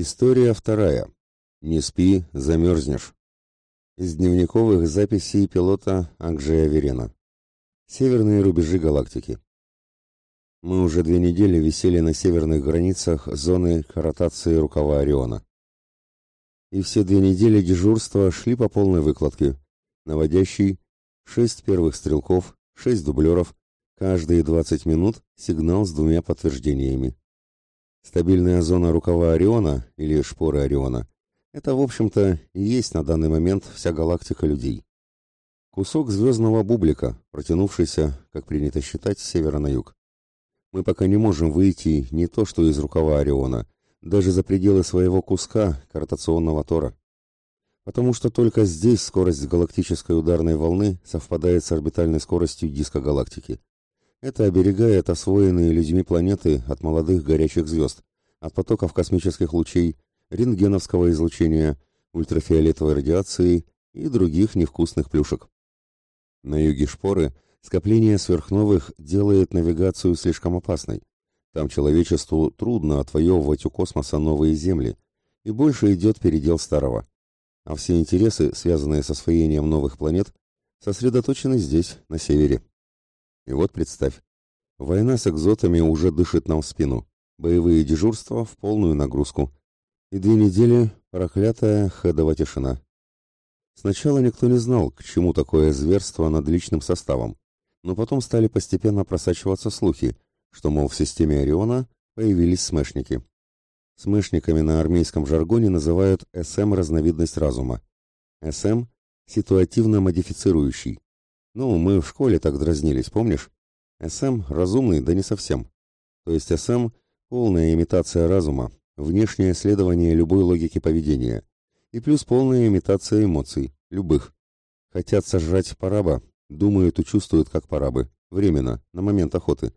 История вторая. Не спи, замерзнешь. Из дневниковых записей пилота Акжея Верена. Северные рубежи галактики. Мы уже две недели висели на северных границах зоны ротации рукава Ориона. И все две недели дежурства шли по полной выкладке. Наводящий, шесть первых стрелков, шесть дублеров, каждые 20 минут сигнал с двумя подтверждениями. Стабильная зона рукава Ориона или шпоры Ориона – это, в общем-то, и есть на данный момент вся галактика людей. Кусок звездного бублика, протянувшийся, как принято считать, с севера на юг. Мы пока не можем выйти не то что из рукава Ориона, даже за пределы своего куска каротационного тора. Потому что только здесь скорость галактической ударной волны совпадает с орбитальной скоростью диска галактики. Это оберегает освоенные людьми планеты от молодых горячих звезд, от потоков космических лучей, рентгеновского излучения, ультрафиолетовой радиации и других невкусных плюшек. На юге Шпоры скопление сверхновых делает навигацию слишком опасной. Там человечеству трудно отвоевывать у космоса новые земли, и больше идет передел старого. А все интересы, связанные с освоением новых планет, сосредоточены здесь, на севере. И вот представь, война с экзотами уже дышит нам в спину, боевые дежурства в полную нагрузку. И две недели проклятая хедова тишина. Сначала никто не знал, к чему такое зверство над личным составом, но потом стали постепенно просачиваться слухи, что, мол, в системе Ориона появились смешники. Смешниками на армейском жаргоне называют СМ разновидность разума. СМ – ситуативно модифицирующий. Ну, мы в школе так дразнились, помнишь? СМ разумный, да не совсем. То есть СМ – полная имитация разума, внешнее исследование любой логики поведения. И плюс полная имитация эмоций, любых. Хотят сожрать параба, думают и чувствуют как парабы, временно, на момент охоты.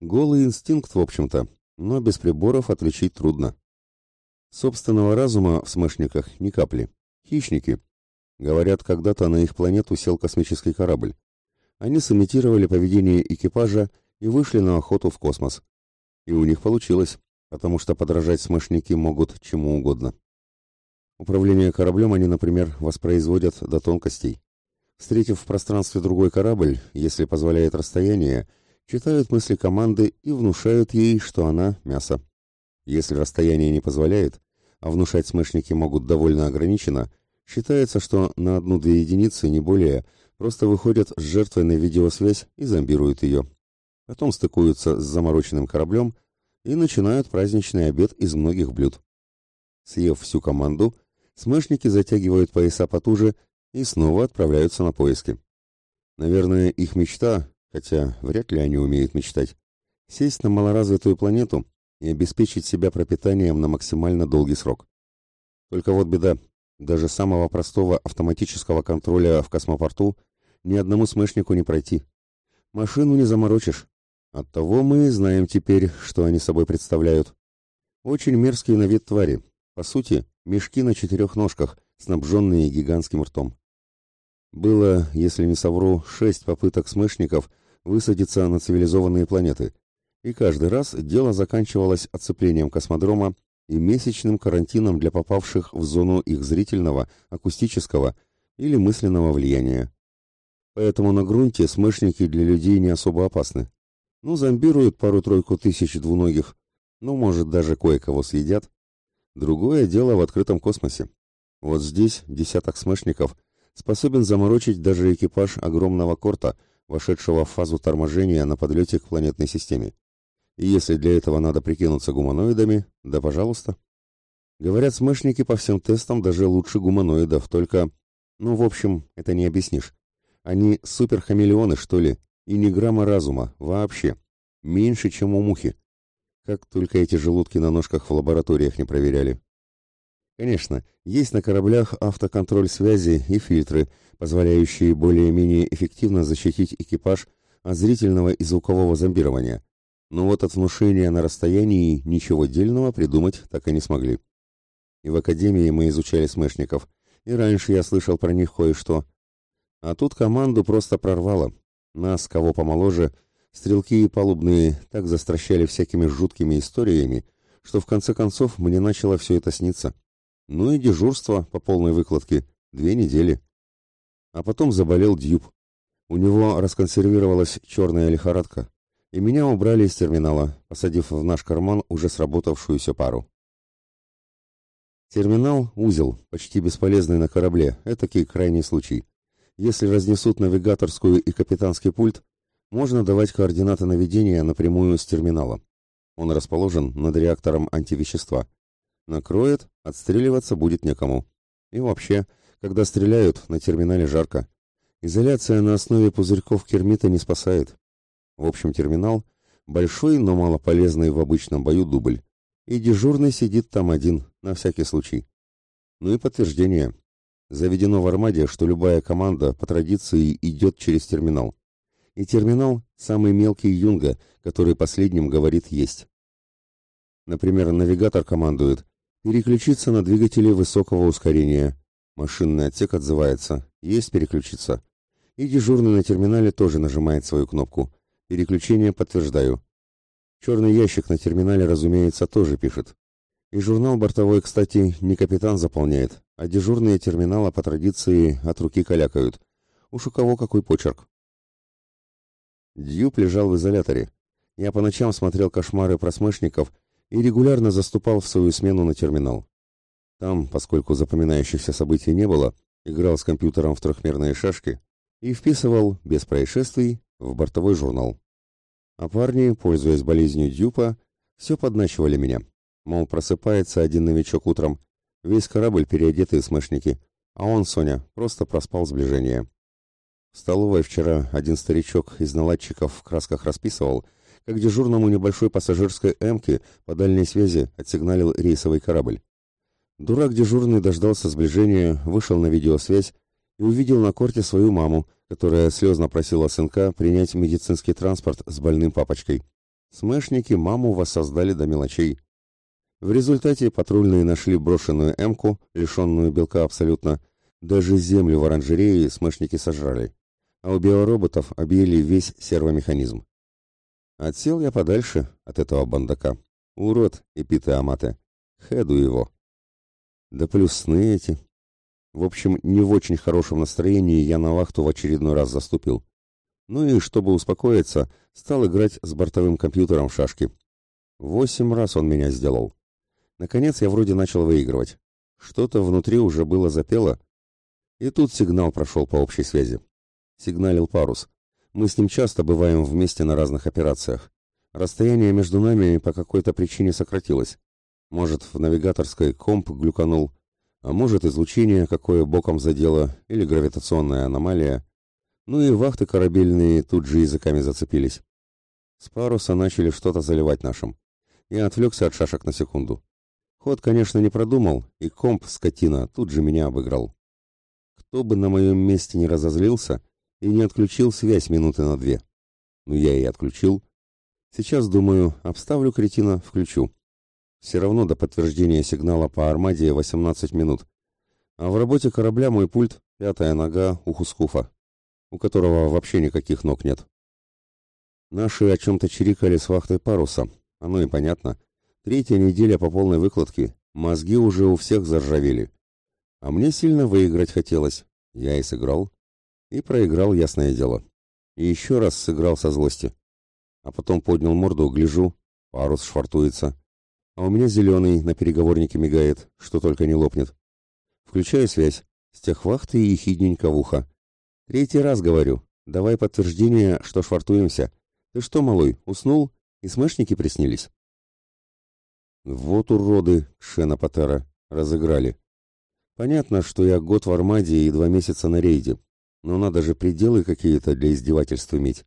Голый инстинкт, в общем-то, но без приборов отличить трудно. Собственного разума в смешниках ни капли. Хищники, Говорят, когда-то на их планету сел космический корабль. Они сымитировали поведение экипажа и вышли на охоту в космос. И у них получилось, потому что подражать смешники могут чему угодно. Управление кораблем они, например, воспроизводят до тонкостей. Встретив в пространстве другой корабль, если позволяет расстояние, читают мысли команды и внушают ей, что она мясо. Если расстояние не позволяет, а внушать смешники могут довольно ограниченно – Считается, что на одну-две единицы, не более, просто выходят с жертвой на видеосвязь и зомбируют ее. Потом стыкуются с замороченным кораблем и начинают праздничный обед из многих блюд. Съев всю команду, смешники затягивают пояса потуже и снова отправляются на поиски. Наверное, их мечта, хотя вряд ли они умеют мечтать, сесть на малоразвитую планету и обеспечить себя пропитанием на максимально долгий срок. Только вот беда, даже самого простого автоматического контроля в космопорту ни одному смешнику не пройти. Машину не заморочишь. Оттого мы знаем теперь, что они собой представляют. Очень мерзкие на вид твари. По сути, мешки на четырех ножках, снабженные гигантским ртом. Было, если не совру, шесть попыток смешников высадиться на цивилизованные планеты, и каждый раз дело заканчивалось отцеплением космодрома и месячным карантином для попавших в зону их зрительного, акустического или мысленного влияния. Поэтому на грунте смешники для людей не особо опасны. Ну, зомбируют пару-тройку тысяч двуногих, ну, может, даже кое-кого съедят. Другое дело в открытом космосе. Вот здесь десяток смешников способен заморочить даже экипаж огромного корта, вошедшего в фазу торможения на подлете к планетной системе. И если для этого надо прикинуться гуманоидами, да пожалуйста. Говорят, смешники по всем тестам даже лучше гуманоидов, только... Ну, в общем, это не объяснишь. Они суперхамелеоны, что ли, и ни грамма разума, вообще. Меньше, чем у мухи. Как только эти желудки на ножках в лабораториях не проверяли. Конечно, есть на кораблях автоконтроль связи и фильтры, позволяющие более-менее эффективно защитить экипаж от зрительного и звукового зомбирования. Но вот от внушения на расстоянии ничего дельного придумать так и не смогли. И в академии мы изучали смешников, и раньше я слышал про них кое-что. А тут команду просто прорвало. Нас, кого помоложе, стрелки и палубные так застращали всякими жуткими историями, что в конце концов мне начало все это сниться. Ну и дежурство по полной выкладке две недели. А потом заболел Дьюб. У него расконсервировалась черная лихорадка, и меня убрали из терминала, посадив в наш карман уже сработавшуюся пару. Терминал – узел, почти бесполезный на корабле, этакий крайний случай. Если разнесут навигаторскую и капитанский пульт, можно давать координаты наведения напрямую с терминала. Он расположен над реактором антивещества. Накроет, отстреливаться будет некому. И вообще, когда стреляют, на терминале жарко. Изоляция на основе пузырьков кермита не спасает. В общем, терминал – большой, но малополезный в обычном бою дубль. И дежурный сидит там один, на всякий случай. Ну и подтверждение. Заведено в армаде, что любая команда по традиции идет через терминал. И терминал – самый мелкий юнга, который последним говорит «есть». Например, навигатор командует «переключиться на двигатели высокого ускорения». Машинный отсек отзывается «есть переключиться». И дежурный на терминале тоже нажимает свою кнопку «переключение подтверждаю». Черный ящик на терминале, разумеется, тоже пишет. И журнал бортовой, кстати, не капитан заполняет, а дежурные терминала по традиции от руки калякают. Уж у кого какой почерк. Дьюб лежал в изоляторе. Я по ночам смотрел кошмары просмышников и регулярно заступал в свою смену на терминал. Там, поскольку запоминающихся событий не было, играл с компьютером в трехмерные шашки и вписывал, без происшествий, в бортовой журнал. А парни, пользуясь болезнью Дюпа, все подначивали меня. Мол, просыпается один новичок утром, весь корабль переодетые смешники, а он, Соня, просто проспал сближение. В столовой вчера один старичок из наладчиков в красках расписывал, как дежурному небольшой пассажирской «Эмки» по дальней связи отсигналил рейсовый корабль. Дурак дежурный дождался сближения, вышел на видеосвязь и увидел на корте свою маму, которая слезно просила сынка принять медицинский транспорт с больным папочкой. Смешники маму воссоздали до мелочей. В результате патрульные нашли брошенную «Эмку», лишенную белка абсолютно. Даже землю в оранжерее смешники сожрали а у биороботов объели весь сервомеханизм. Отсел я подальше от этого бандака. Урод, эпиты аматы. Хеду его. Да плюс сны эти. В общем, не в очень хорошем настроении я на вахту в очередной раз заступил. Ну и, чтобы успокоиться, стал играть с бортовым компьютером в шашки. Восемь раз он меня сделал. Наконец я вроде начал выигрывать. Что-то внутри уже было запело. И тут сигнал прошел по общей связи. Сигналил парус. Мы с ним часто бываем вместе на разных операциях. Расстояние между нами по какой-то причине сократилось. Может, в навигаторской комп глюканул, а может, излучение какое боком задело или гравитационная аномалия. Ну и вахты корабельные тут же языками зацепились. С паруса начали что-то заливать нашим. Я отвлекся от шашек на секунду. Ход, конечно, не продумал, и комп, скотина, тут же меня обыграл. Кто бы на моем месте не разозлился, и не отключил связь минуты на две. Ну, я и отключил. Сейчас, думаю, обставлю кретина, включу. Все равно до подтверждения сигнала по армаде 18 минут. А в работе корабля мой пульт — пятая нога у Хускуфа, у которого вообще никаких ног нет. Наши о чем-то чирикали с вахтой паруса. Оно и понятно. Третья неделя по полной выкладке. Мозги уже у всех заржавели. А мне сильно выиграть хотелось. Я и сыграл. И проиграл, ясное дело. И еще раз сыграл со злости. А потом поднял морду, гляжу, парус швартуется. А у меня зеленый на переговорнике мигает, что только не лопнет. Включаю связь. С тех вахты и ехидненько в ухо. Третий раз говорю. Давай подтверждение, что швартуемся. Ты что, малой, уснул? И смешники приснились? Вот уроды, Шена Патера, разыграли. Понятно, что я год в Армаде и два месяца на рейде. Но надо же пределы какие-то для издевательств иметь.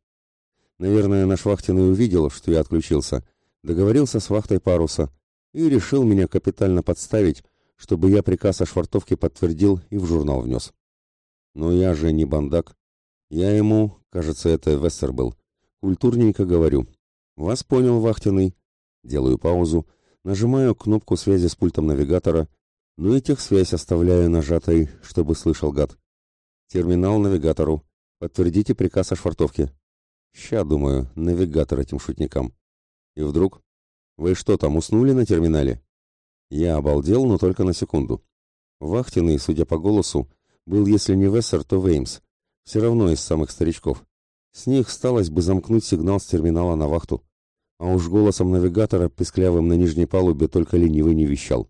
Наверное, наш вахтенный увидел, что я отключился, договорился с вахтой паруса и решил меня капитально подставить, чтобы я приказ о швартовке подтвердил и в журнал внес. Но я же не бандак. Я ему, кажется, это Вессер был, культурненько говорю. Вас понял, вахтенный. Делаю паузу, нажимаю кнопку связи с пультом навигатора, ну и техсвязь оставляю нажатой, чтобы слышал гад. Терминал навигатору. Подтвердите приказ о швартовке. Ща, думаю, навигатор этим шутникам. И вдруг... Вы что там, уснули на терминале?» Я обалдел, но только на секунду. Вахтенный, судя по голосу, был, если не Вессер, то Веймс. Все равно из самых старичков. С них сталось бы замкнуть сигнал с терминала на вахту. А уж голосом навигатора, песклявым на нижней палубе, только ленивый не вещал.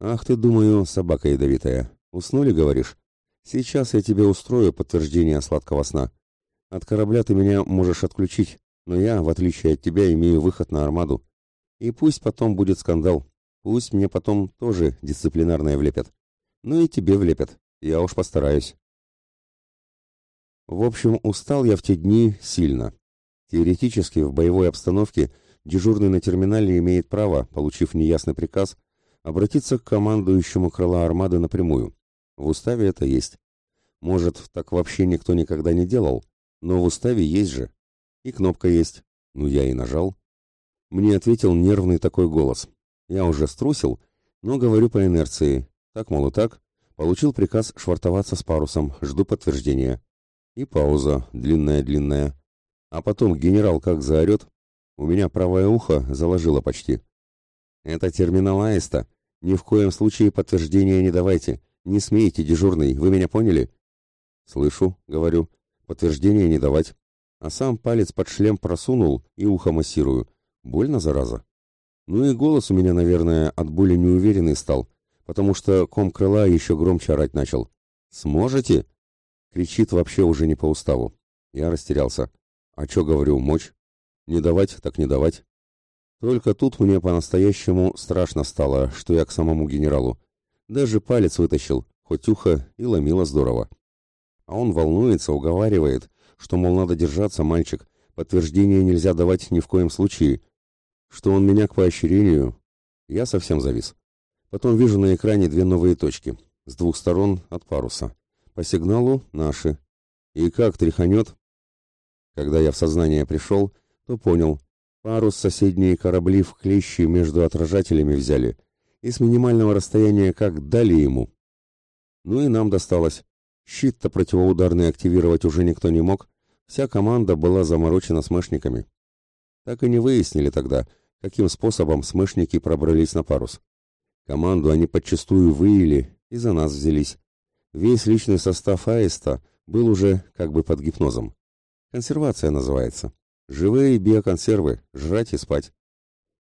«Ах ты, думаю, собака ядовитая. Уснули, говоришь? Сейчас я тебе устрою подтверждение сладкого сна. От корабля ты меня можешь отключить, но я, в отличие от тебя, имею выход на армаду. И пусть потом будет скандал. Пусть мне потом тоже дисциплинарное влепят. Ну и тебе влепят. Я уж постараюсь. В общем, устал я в те дни сильно. Теоретически, в боевой обстановке дежурный на терминале имеет право, получив неясный приказ, обратиться к командующему крыла армады напрямую. В уставе это есть. Может, так вообще никто никогда не делал, но в уставе есть же. И кнопка есть. Ну, я и нажал. Мне ответил нервный такой голос. Я уже струсил, но говорю по инерции. Так, мол, и так. Получил приказ швартоваться с парусом. Жду подтверждения. И пауза, длинная-длинная. А потом генерал как заорет. У меня правое ухо заложило почти. Это терминал Аиста. Ни в коем случае подтверждения не давайте. Не смейте, дежурный, вы меня поняли? Слышу, говорю. Подтверждения не давать. А сам палец под шлем просунул и ухо массирую. Больно, зараза? Ну и голос у меня, наверное, от боли неуверенный стал, потому что ком крыла еще громче орать начал. «Сможете?» Кричит вообще уже не по уставу. Я растерялся. А что, говорю, мочь? Не давать, так не давать. Только тут мне по-настоящему страшно стало, что я к самому генералу. Даже палец вытащил, хоть ухо и ломило здорово. А он волнуется, уговаривает, что, мол, надо держаться, мальчик, подтверждение нельзя давать ни в коем случае, что он меня к поощрению, я совсем завис. Потом вижу на экране две новые точки, с двух сторон от паруса. По сигналу наши. И как тряханет? Когда я в сознание пришел, то понял. Парус соседние корабли в клещи между отражателями взяли. И с минимального расстояния как дали ему. Ну и нам досталось. Щит-то противоударный активировать уже никто не мог. Вся команда была заморочена смешниками. Так и не выяснили тогда, каким способом смышники пробрались на парус. Команду они подчастую выили и за нас взялись. Весь личный состав Аиста был уже как бы под гипнозом. Консервация называется. Живые биоконсервы, жрать и спать.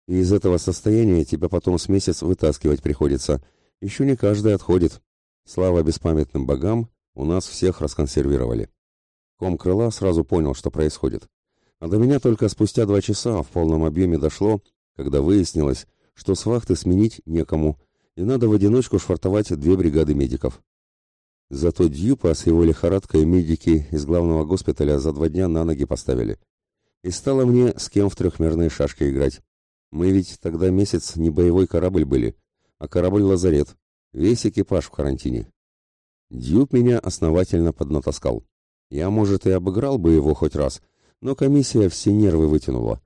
И из этого состояния тебя потом с месяц вытаскивать приходится. Еще не каждый отходит. Слава беспамятным богам, у нас всех расконсервировали. Ком крыла сразу понял, что происходит. А до меня только спустя два часа в полном объеме дошло, когда выяснилось, что с вахты сменить некому, и надо в одиночку швартовать две бригады медиков. Зато Дьюпа с его лихорадкой медики из главного госпиталя за два дня на ноги поставили. И стало мне с кем в трехмерные шашки играть. Мы ведь тогда месяц не боевой корабль были, а корабль-лазарет. Весь экипаж в карантине. Дьюп меня основательно поднатаскал. Я, может, и обыграл бы его хоть раз, но комиссия все нервы вытянула.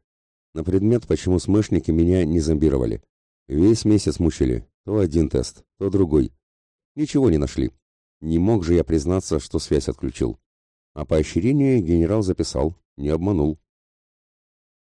На предмет, почему смешники меня не зомбировали. Весь месяц мучили. То один тест, то другой. Ничего не нашли. Не мог же я признаться, что связь отключил. А поощрение генерал записал, не обманул.